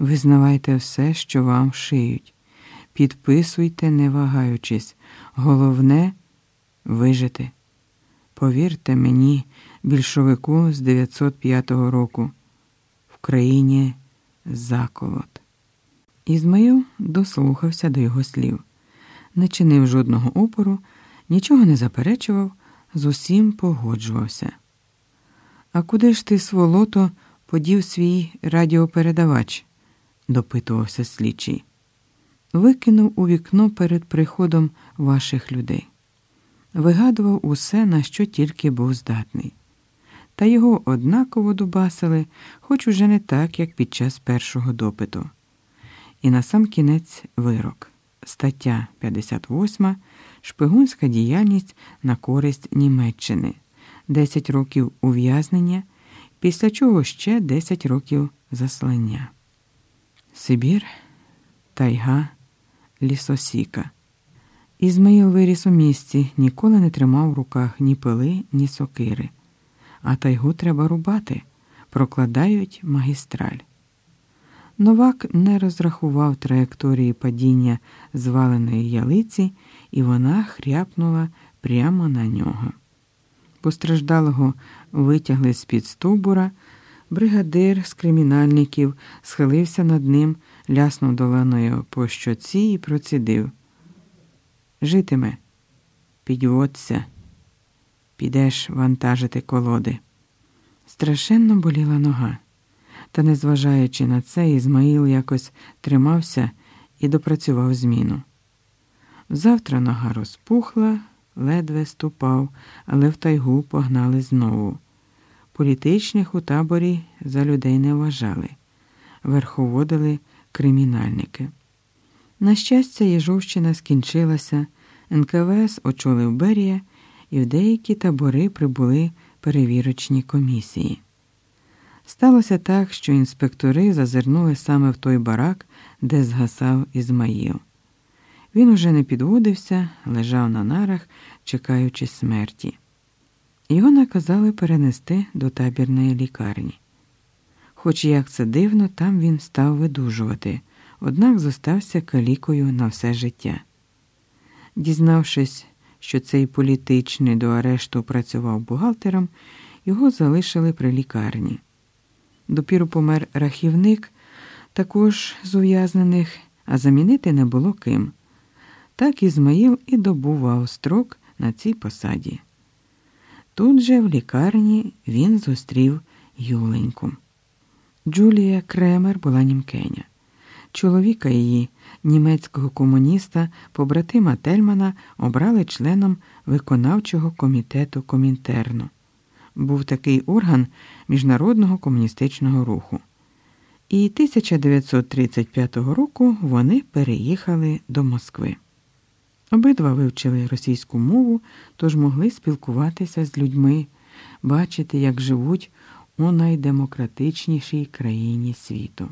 Визнавайте все, що вам шиють. Підписуйте, не вагаючись. Головне вижити. Повірте мені, більшовику з 905 року. В країні заколот. Ізмаїл дослухався до його слів, не чинив жодного опору, нічого не заперечував, з усім погоджувався. А куди ж ти, сволото, подів свій радіопередавач? Допитувався слідчий. Викинув у вікно перед приходом ваших людей. Вигадував усе, на що тільки був здатний. Та його однаково дубасили, хоч уже не так, як під час першого допиту. І на сам кінець вирок. Стаття 58. Шпигунська діяльність на користь Німеччини. 10 років ув'язнення, після чого ще 10 років заслання. Сибір, тайга, лісосіка. Ізмаїл виріс у місті, ніколи не тримав в руках ні пили, ні сокири. А тайгу треба рубати, прокладають магістраль. Новак не розрахував траєкторії падіння зваленої ялиці, і вона хряпнула прямо на нього. Постраждалого витягли з-під стовбура, бригадир з кримінальників схилився над ним, ляснув доланою по щоці і процідив. Житиме, підводься, підеш вантажити колоди. Страшенно боліла нога. Та, незважаючи на це, Ізмаїл якось тримався і допрацював зміну. Завтра нога розпухла, ледве ступав, але в тайгу погнали знову. Політичних у таборі за людей не вважали, верховодили кримінальники. На щастя, Єжовщина скінчилася, НКВС очолив Берія, і в деякі табори прибули перевірочні комісії. Сталося так, що інспектори зазирнули саме в той барак, де згасав Ізмаїл. Він уже не підводився, лежав на нарах, чекаючи смерті. Його наказали перенести до табірної лікарні. Хоч як це дивно, там він став видужувати, однак зостався калікою на все життя. Дізнавшись, що цей політичний до арешту працював бухгалтером, його залишили при лікарні. Допіру помер рахівник, також з ув'язнених, а замінити не було ким. Так Ізмаїл і добував строк на цій посаді. Тут же в лікарні він зустрів Юленьку. Джулія Кремер була німкеня. Чоловіка її, німецького комуніста, побратима Тельмана, обрали членом виконавчого комітету Комінтерну. Був такий орган міжнародного комуністичного руху. І 1935 року вони переїхали до Москви. Обидва вивчили російську мову, тож могли спілкуватися з людьми, бачити, як живуть у найдемократичнішій країні світу.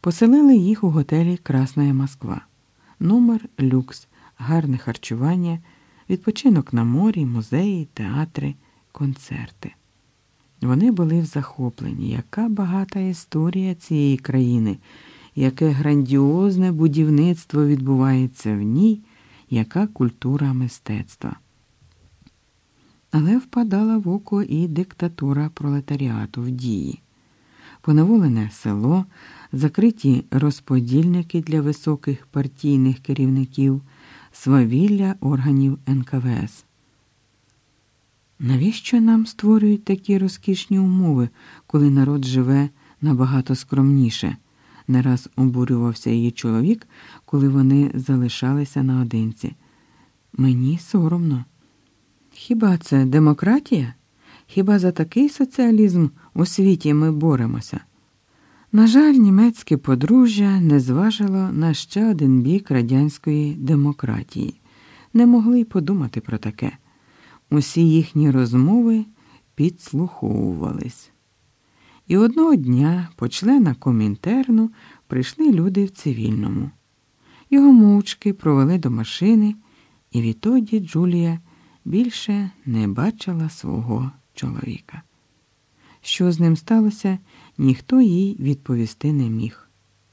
Поселили їх у готелі Красна Москва, номер люкс, гарне харчування, відпочинок на морі, музеї, театри, концерти. Вони були в захопленні, яка багата історія цієї країни, яке грандіозне будівництво відбувається в ній яка культура мистецтва. Але впадала в око і диктатура пролетаріату в дії, поневолене село, закриті розподільники для високих партійних керівників, свавілля органів НКВС. Навіщо нам створюють такі розкішні умови, коли народ живе набагато скромніше? Не раз обурювався її чоловік, коли вони залишалися наодинці. Мені соромно. Хіба це демократія? Хіба за такий соціалізм у світі ми боремося? На жаль, німецьке подружжя не зважило на ще один бік радянської демократії, не могли й подумати про таке. Усі їхні розмови підслуховувались. І одного дня по члена комінтерну прийшли люди в цивільному. Його мовчки провели до машини, і відтоді Джулія більше не бачила свого чоловіка. Що з ним сталося, ніхто їй відповісти не міг.